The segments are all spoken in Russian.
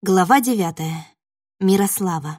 Глава девятая. Мирослава.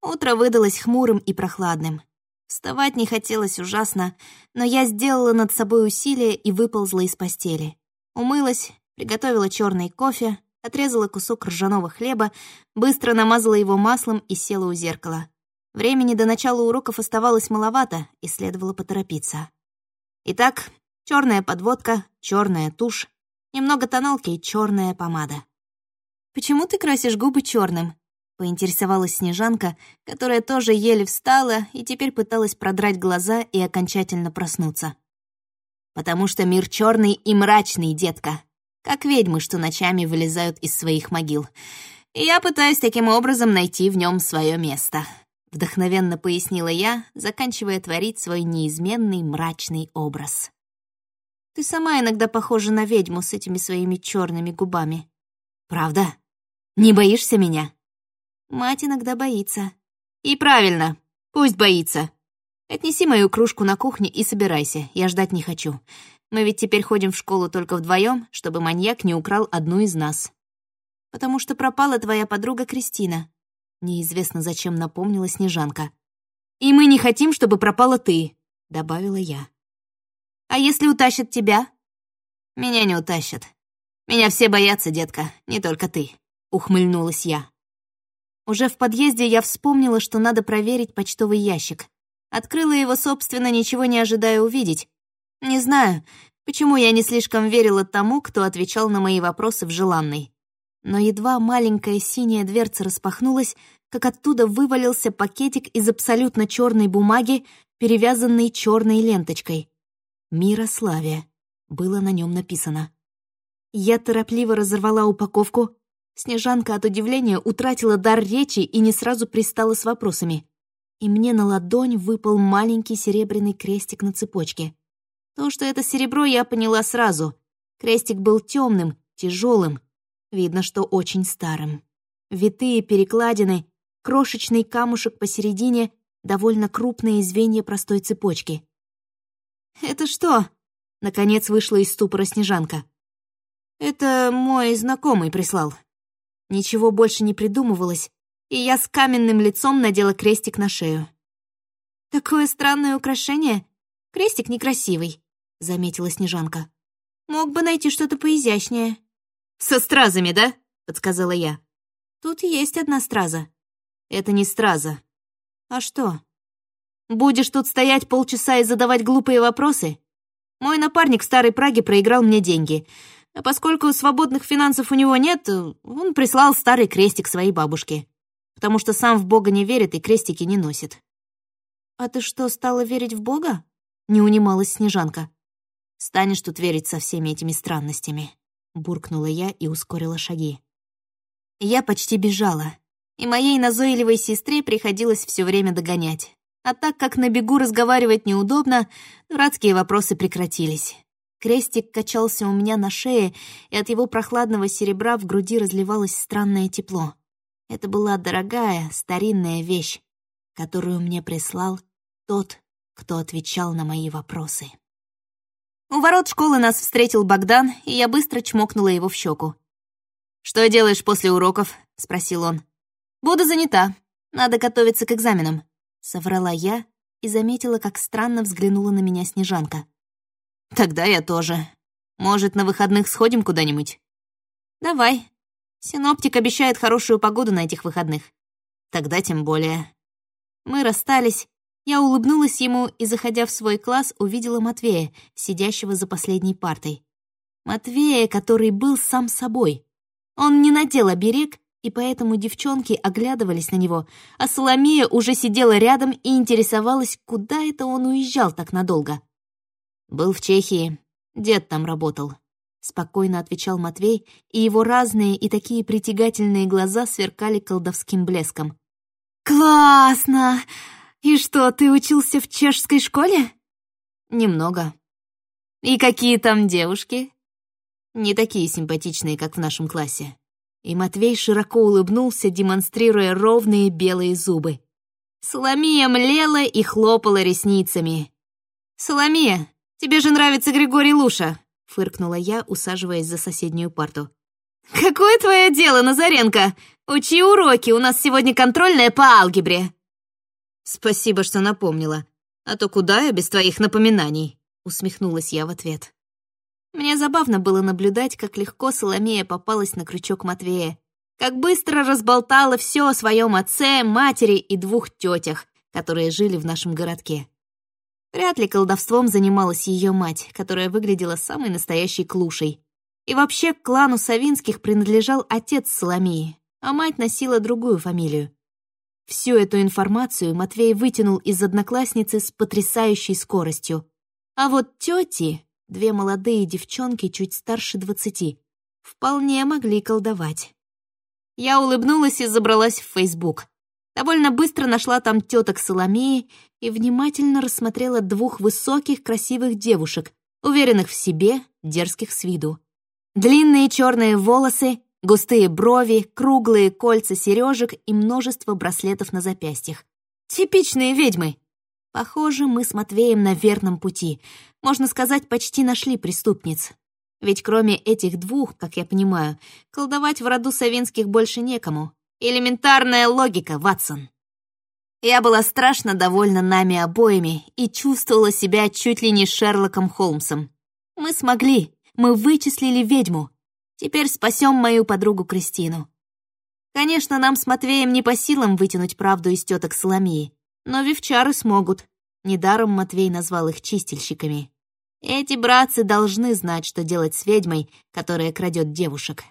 Утро выдалось хмурым и прохладным. Вставать не хотелось ужасно, но я сделала над собой усилие и выползла из постели. Умылась, приготовила черный кофе, отрезала кусок ржаного хлеба, быстро намазала его маслом и села у зеркала. Времени до начала уроков оставалось маловато, и следовало поторопиться. Итак, черная подводка, черная тушь, немного тоналки и черная помада. «Почему ты красишь губы черным? поинтересовалась Снежанка, которая тоже еле встала и теперь пыталась продрать глаза и окончательно проснуться. «Потому что мир черный и мрачный, детка, как ведьмы, что ночами вылезают из своих могил. И я пытаюсь таким образом найти в нем свое место», — вдохновенно пояснила я, заканчивая творить свой неизменный мрачный образ. «Ты сама иногда похожа на ведьму с этими своими черными губами». «Правда?» Не боишься меня?» Мать иногда боится. «И правильно, пусть боится. Отнеси мою кружку на кухню и собирайся, я ждать не хочу. Мы ведь теперь ходим в школу только вдвоем, чтобы маньяк не украл одну из нас. Потому что пропала твоя подруга Кристина. Неизвестно, зачем напомнила Снежанка. «И мы не хотим, чтобы пропала ты», — добавила я. «А если утащат тебя?» «Меня не утащат. Меня все боятся, детка, не только ты». — ухмыльнулась я. Уже в подъезде я вспомнила, что надо проверить почтовый ящик. Открыла его, собственно, ничего не ожидая увидеть. Не знаю, почему я не слишком верила тому, кто отвечал на мои вопросы в желанной. Но едва маленькая синяя дверца распахнулась, как оттуда вывалился пакетик из абсолютно черной бумаги, перевязанный черной ленточкой. «Мирославия» было на нем написано. Я торопливо разорвала упаковку, Снежанка от удивления утратила дар речи и не сразу пристала с вопросами. И мне на ладонь выпал маленький серебряный крестик на цепочке. То, что это серебро, я поняла сразу. Крестик был темным, тяжелым, видно, что очень старым. Витые перекладины, крошечный камушек посередине, довольно крупные звенья простой цепочки. «Это что?» — наконец вышла из ступора Снежанка. «Это мой знакомый прислал», Ничего больше не придумывалось, и я с каменным лицом надела крестик на шею. «Такое странное украшение. Крестик некрасивый», — заметила Снежанка. «Мог бы найти что-то поизящнее». «Со стразами, да?» — подсказала я. «Тут есть одна страза». «Это не страза». «А что?» «Будешь тут стоять полчаса и задавать глупые вопросы?» Мой напарник в Старой Праге проиграл мне деньги. А поскольку свободных финансов у него нет, он прислал старый крестик своей бабушке. Потому что сам в Бога не верит и крестики не носит. «А ты что, стала верить в Бога?» — не унималась Снежанка. «Станешь тут верить со всеми этими странностями», — буркнула я и ускорила шаги. Я почти бежала, и моей назойливой сестре приходилось все время догонять. А так как на бегу разговаривать неудобно, дурацкие вопросы прекратились. Крестик качался у меня на шее, и от его прохладного серебра в груди разливалось странное тепло. Это была дорогая, старинная вещь, которую мне прислал тот, кто отвечал на мои вопросы. У ворот школы нас встретил Богдан, и я быстро чмокнула его в щеку. «Что делаешь после уроков?» — спросил он. «Буду занята. Надо готовиться к экзаменам», — соврала я и заметила, как странно взглянула на меня Снежанка. Тогда я тоже. Может, на выходных сходим куда-нибудь? Давай. Синоптик обещает хорошую погоду на этих выходных. Тогда тем более. Мы расстались. Я улыбнулась ему и, заходя в свой класс, увидела Матвея, сидящего за последней партой. Матвея, который был сам собой. Он не надел оберег, и поэтому девчонки оглядывались на него, а Соломея уже сидела рядом и интересовалась, куда это он уезжал так надолго. «Был в Чехии. Дед там работал», — спокойно отвечал Матвей, и его разные и такие притягательные глаза сверкали колдовским блеском. «Классно! И что, ты учился в чешской школе?» «Немного». «И какие там девушки?» «Не такие симпатичные, как в нашем классе». И Матвей широко улыбнулся, демонстрируя ровные белые зубы. Соломия млела и хлопала ресницами. «Соломия, «Тебе же нравится Григорий Луша!» — фыркнула я, усаживаясь за соседнюю парту. «Какое твое дело, Назаренко? Учи уроки, у нас сегодня контрольная по алгебре». «Спасибо, что напомнила. А то куда я без твоих напоминаний?» Усмехнулась я в ответ. Мне забавно было наблюдать, как легко Соломея попалась на крючок Матвея, как быстро разболтала все о своем отце, матери и двух тетях, которые жили в нашем городке. Вряд ли колдовством занималась ее мать, которая выглядела самой настоящей клушей. И вообще к клану Савинских принадлежал отец Соломеи, а мать носила другую фамилию. Всю эту информацию Матвей вытянул из одноклассницы с потрясающей скоростью. А вот тети, две молодые девчонки чуть старше двадцати, вполне могли колдовать. Я улыбнулась и забралась в Фейсбук. Довольно быстро нашла там теток Соломеи и внимательно рассмотрела двух высоких, красивых девушек, уверенных в себе, дерзких с виду. Длинные черные волосы, густые брови, круглые кольца сережек и множество браслетов на запястьях. Типичные ведьмы. Похоже, мы с Матвеем на верном пути. Можно сказать, почти нашли преступниц. Ведь кроме этих двух, как я понимаю, колдовать в роду Савинских больше некому. Элементарная логика, Ватсон. Я была страшно довольна нами обоими и чувствовала себя чуть ли не Шерлоком Холмсом. Мы смогли. Мы вычислили ведьму. Теперь спасем мою подругу Кристину. Конечно, нам с Матвеем не по силам вытянуть правду из теток Соломии, но вивчары смогут. Недаром Матвей назвал их чистильщиками. Эти братцы должны знать, что делать с ведьмой, которая крадет девушек.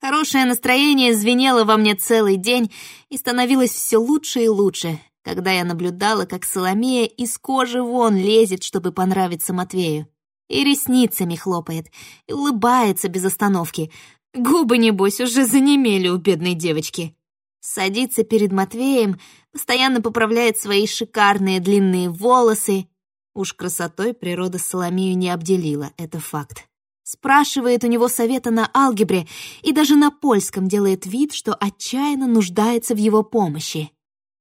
Хорошее настроение звенело во мне целый день и становилось все лучше и лучше, когда я наблюдала, как Соломея из кожи вон лезет, чтобы понравиться Матвею и ресницами хлопает, и улыбается без остановки. Губы, небось, уже занемели у бедной девочки. Садится перед Матвеем, постоянно поправляет свои шикарные длинные волосы. Уж красотой природа Соломею не обделила, это факт. Спрашивает у него совета на алгебре и даже на польском делает вид, что отчаянно нуждается в его помощи.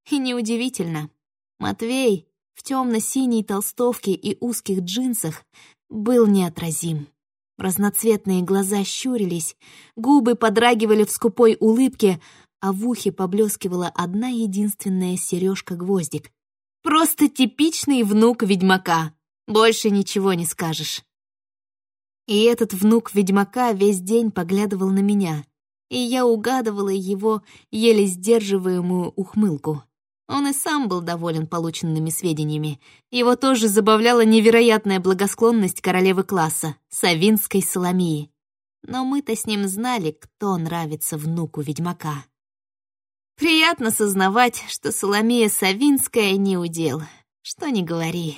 И неудивительно. Матвей в темно-синей толстовке и узких джинсах был неотразим. Разноцветные глаза щурились, губы подрагивали в скупой улыбке, а в ухе поблескивала одна единственная сережка-гвоздик. Просто типичный внук ведьмака. Больше ничего не скажешь. И этот внук ведьмака весь день поглядывал на меня, и я угадывала его еле сдерживаемую ухмылку. Он и сам был доволен полученными сведениями. Его тоже забавляла невероятная благосклонность королевы класса, Савинской Соломии. Но мы-то с ним знали, кто нравится внуку ведьмака. Приятно сознавать, что Соломея Савинская не удел. Что ни говори.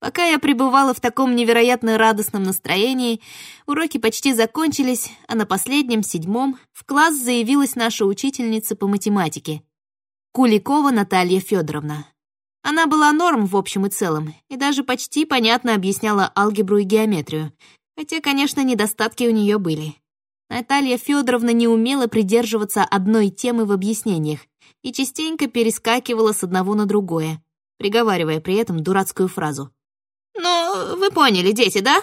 Пока я пребывала в таком невероятно радостном настроении, уроки почти закончились, а на последнем, седьмом, в класс заявилась наша учительница по математике — Куликова Наталья Федоровна. Она была норм в общем и целом, и даже почти понятно объясняла алгебру и геометрию, хотя, конечно, недостатки у нее были. Наталья Федоровна не умела придерживаться одной темы в объяснениях и частенько перескакивала с одного на другое, приговаривая при этом дурацкую фразу. «Ну, вы поняли, дети, да?»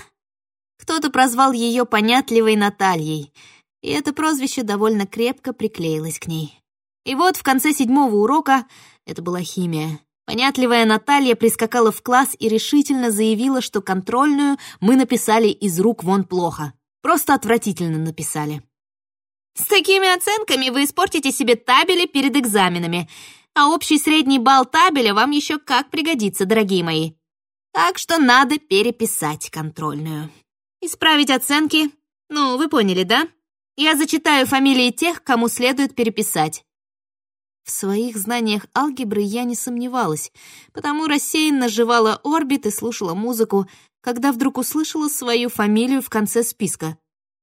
Кто-то прозвал ее понятливой Натальей, и это прозвище довольно крепко приклеилось к ней. И вот в конце седьмого урока, это была химия, понятливая Наталья прискакала в класс и решительно заявила, что контрольную мы написали из рук вон плохо. Просто отвратительно написали. «С такими оценками вы испортите себе табели перед экзаменами, а общий средний балл табеля вам еще как пригодится, дорогие мои. Так что надо переписать контрольную. Исправить оценки, ну, вы поняли, да? Я зачитаю фамилии тех, кому следует переписать. В своих знаниях алгебры я не сомневалась, потому рассеянно жевала орбит и слушала музыку, когда вдруг услышала свою фамилию в конце списка.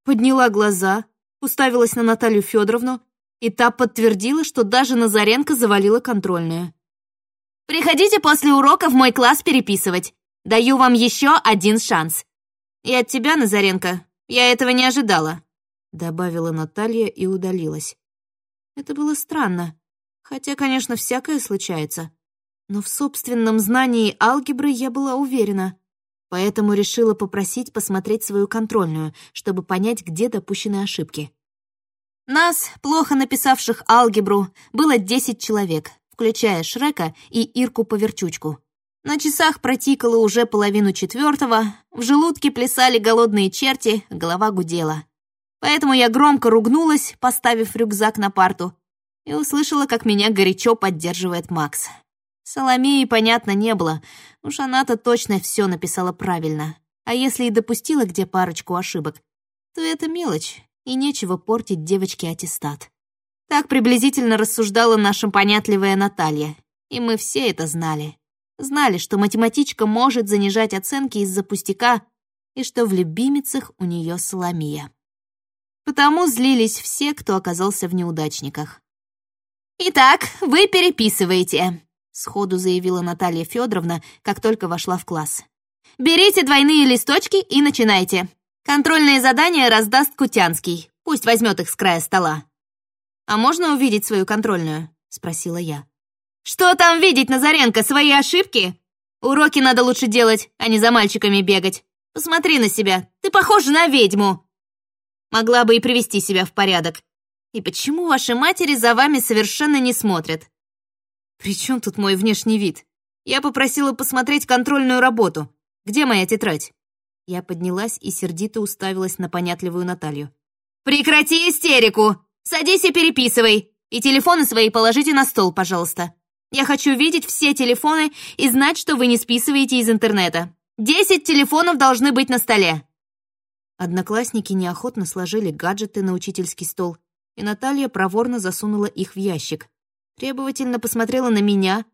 Подняла глаза, уставилась на Наталью Федоровну, и та подтвердила, что даже Назаренко завалила контрольную. «Приходите после урока в мой класс переписывать. Даю вам еще один шанс. И от тебя, Назаренко, я этого не ожидала», добавила Наталья и удалилась. Это было странно. Хотя, конечно, всякое случается. Но в собственном знании алгебры я была уверена. поэтому решила попросить посмотреть свою контрольную, чтобы понять, где допущены ошибки. Нас, плохо написавших алгебру, было 10 человек, включая Шрека и Ирку-поверчучку. На часах протикало уже половину четвертого, в желудке плясали голодные черти, голова гудела. Поэтому я громко ругнулась, поставив рюкзак на парту, и услышала, как меня горячо поддерживает Макс. Соломеи, понятно, не было. Уж она-то точно все написала правильно. А если и допустила где парочку ошибок, то это мелочь, и нечего портить девочке аттестат. Так приблизительно рассуждала наша понятливая Наталья. И мы все это знали. Знали, что математичка может занижать оценки из-за пустяка, и что в любимицах у нее Соломия. Потому злились все, кто оказался в неудачниках. «Итак, вы переписываете», сходу заявила Наталья Федоровна, как только вошла в класс. «Берите двойные листочки и начинайте. Контрольные задания раздаст Кутянский. Пусть возьмет их с края стола». «А можно увидеть свою контрольную?» — спросила я. «Что там видеть, Назаренко, свои ошибки? Уроки надо лучше делать, а не за мальчиками бегать. Посмотри на себя, ты похожа на ведьму!» Могла бы и привести себя в порядок. И почему ваши матери за вами совершенно не смотрят? «При чем тут мой внешний вид? Я попросила посмотреть контрольную работу. Где моя тетрадь?» Я поднялась и сердито уставилась на понятливую Наталью. «Прекрати истерику! Садись и переписывай! И телефоны свои положите на стол, пожалуйста. Я хочу видеть все телефоны и знать, что вы не списываете из интернета. Десять телефонов должны быть на столе!» Одноклассники неохотно сложили гаджеты на учительский стол, и Наталья проворно засунула их в ящик, требовательно посмотрела на меня,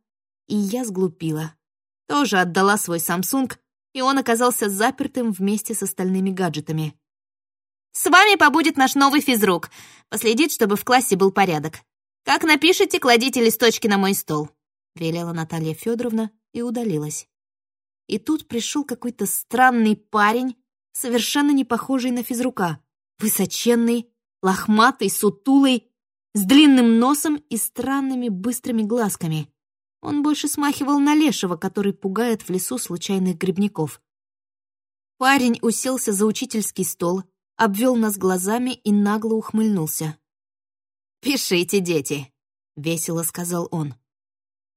и я сглупила. Тоже отдала свой Samsung, и он оказался запертым вместе с остальными гаджетами. «С вами побудет наш новый физрук. Последит, чтобы в классе был порядок. Как напишите, кладите листочки на мой стол», — велела Наталья Федоровна и удалилась. И тут пришел какой-то странный парень, совершенно не похожий на физрука. Высоченный, лохматый, сутулый, с длинным носом и странными быстрыми глазками. Он больше смахивал на лешего, который пугает в лесу случайных грибников. Парень уселся за учительский стол, обвел нас глазами и нагло ухмыльнулся. «Пишите, дети», — весело сказал он.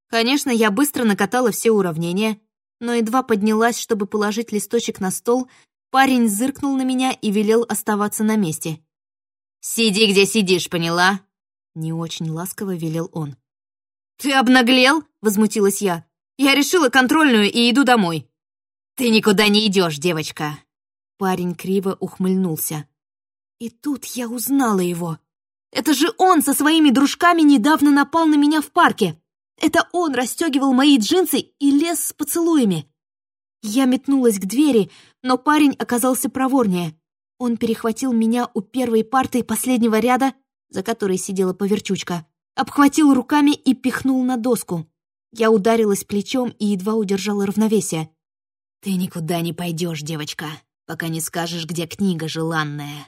Конечно, я быстро накатала все уравнения, но едва поднялась, чтобы положить листочек на стол, парень зыркнул на меня и велел оставаться на месте. «Сиди, где сидишь, поняла? Не очень ласково велел он. «Ты обнаглел?» — возмутилась я. «Я решила контрольную и иду домой». «Ты никуда не идешь, девочка!» Парень криво ухмыльнулся. И тут я узнала его. Это же он со своими дружками недавно напал на меня в парке. Это он расстегивал мои джинсы и лез с поцелуями. Я метнулась к двери, но парень оказался проворнее. Он перехватил меня у первой парты последнего ряда за которой сидела поверчучка, обхватил руками и пихнул на доску. Я ударилась плечом и едва удержала равновесие. «Ты никуда не пойдешь, девочка, пока не скажешь, где книга желанная».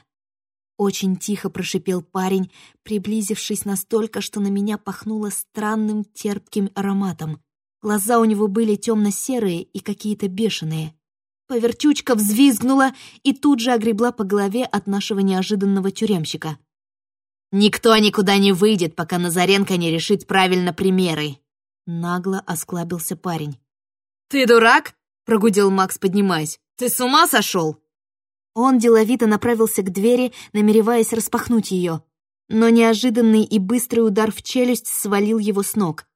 Очень тихо прошипел парень, приблизившись настолько, что на меня пахнуло странным терпким ароматом. Глаза у него были темно-серые и какие-то бешеные. Поверчучка взвизгнула и тут же огребла по голове от нашего неожиданного тюремщика. Никто никуда не выйдет, пока Назаренко не решит правильно примеры. Нагло осклабился парень. «Ты дурак?» — прогудел Макс, поднимаясь. «Ты с ума сошел?» Он деловито направился к двери, намереваясь распахнуть ее. Но неожиданный и быстрый удар в челюсть свалил его с ног.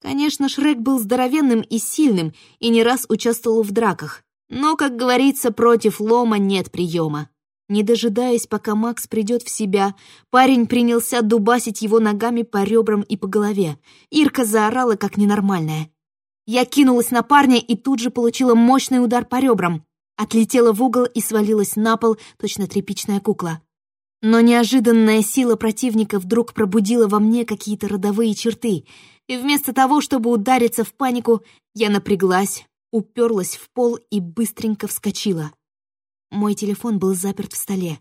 Конечно, Шрек был здоровенным и сильным и не раз участвовал в драках. Но, как говорится, против лома нет приема. Не дожидаясь, пока Макс придет в себя, парень принялся дубасить его ногами по ребрам и по голове. Ирка заорала, как ненормальная. Я кинулась на парня и тут же получила мощный удар по ребрам. Отлетела в угол и свалилась на пол, точно тряпичная кукла. Но неожиданная сила противника вдруг пробудила во мне какие-то родовые черты, и вместо того, чтобы удариться в панику, я напряглась, уперлась в пол и быстренько вскочила. Мой телефон был заперт в столе.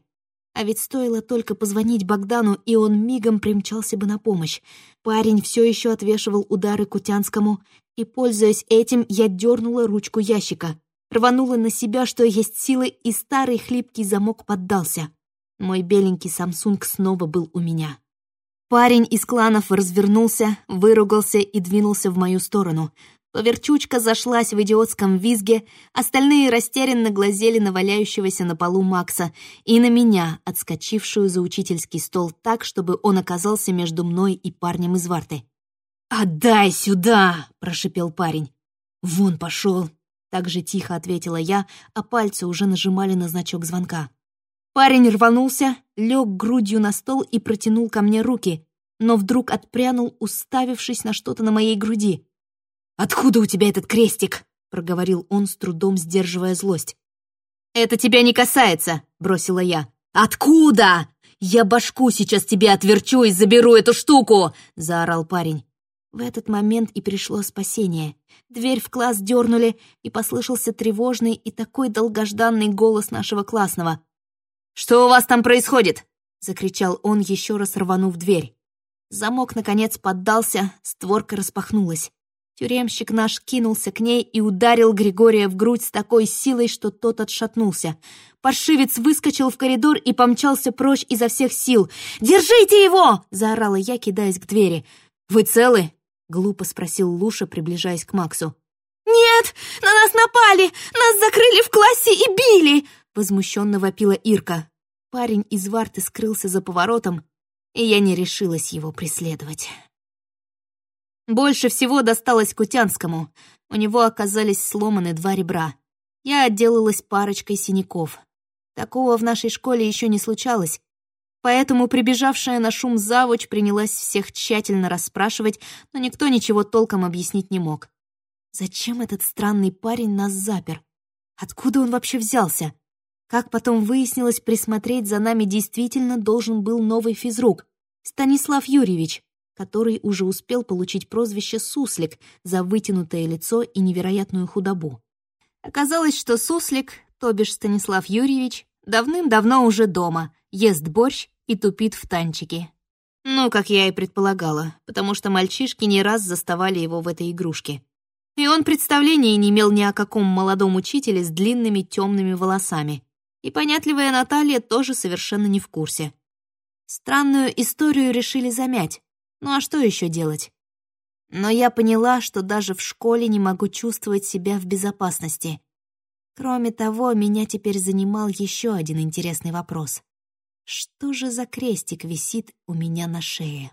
А ведь стоило только позвонить Богдану, и он мигом примчался бы на помощь. Парень все еще отвешивал удары Кутянскому, и, пользуясь этим, я дернула ручку ящика. Рванула на себя, что есть силы, и старый хлипкий замок поддался. Мой беленький Samsung снова был у меня. Парень из кланов развернулся, выругался и двинулся в мою сторону. Поверчучка зашлась в идиотском визге, остальные растерянно глазели на валяющегося на полу Макса и на меня, отскочившую за учительский стол так, чтобы он оказался между мной и парнем из варты. «Отдай сюда!» — прошипел парень. «Вон пошел!» — так же тихо ответила я, а пальцы уже нажимали на значок звонка. Парень рванулся, лег грудью на стол и протянул ко мне руки, но вдруг отпрянул, уставившись на что-то на моей груди. «Откуда у тебя этот крестик?» — проговорил он, с трудом сдерживая злость. «Это тебя не касается!» — бросила я. «Откуда? Я башку сейчас тебе отверчу и заберу эту штуку!» — заорал парень. В этот момент и пришло спасение. Дверь в класс дернули, и послышался тревожный и такой долгожданный голос нашего классного. «Что у вас там происходит?» — закричал он, еще раз рванув дверь. Замок, наконец, поддался, створка распахнулась. Тюремщик наш кинулся к ней и ударил Григория в грудь с такой силой, что тот отшатнулся. Паршивец выскочил в коридор и помчался прочь изо всех сил. «Держите его!» — заорала я, кидаясь к двери. «Вы целы?» — глупо спросил Луша, приближаясь к Максу. «Нет! На нас напали! Нас закрыли в классе и били!» — возмущенно вопила Ирка. Парень из варты скрылся за поворотом, и я не решилась его преследовать. Больше всего досталось Кутянскому. У него оказались сломаны два ребра. Я отделалась парочкой синяков. Такого в нашей школе еще не случалось, поэтому прибежавшая на шум завуч принялась всех тщательно расспрашивать, но никто ничего толком объяснить не мог. Зачем этот странный парень нас запер? Откуда он вообще взялся? Как потом выяснилось, присмотреть за нами действительно должен был новый физрук — Станислав Юрьевич, который уже успел получить прозвище «Суслик» за вытянутое лицо и невероятную худобу. Оказалось, что Суслик, то бишь Станислав Юрьевич, давным-давно уже дома, ест борщ и тупит в танчике. Ну, как я и предполагала, потому что мальчишки не раз заставали его в этой игрушке. И он представления не имел ни о каком молодом учителе с длинными темными волосами. И понятливая Наталья тоже совершенно не в курсе. Странную историю решили замять, ну а что еще делать? Но я поняла, что даже в школе не могу чувствовать себя в безопасности. Кроме того, меня теперь занимал еще один интересный вопрос. Что же за крестик висит у меня на шее?